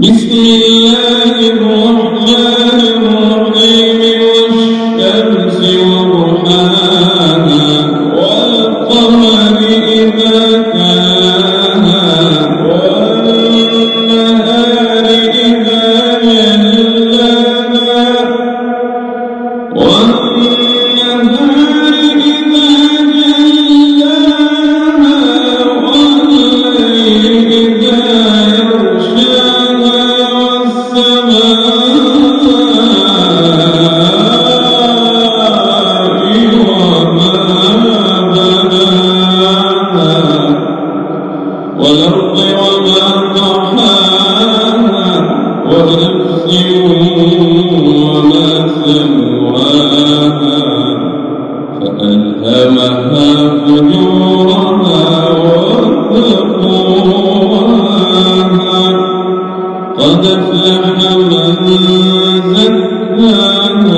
بسم الله. والأرض وما طحاها ونفس وما سواها فألهمها فجورها وتقواها قد أفلح من زكاها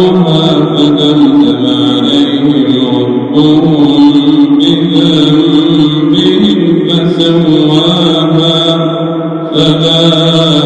لنا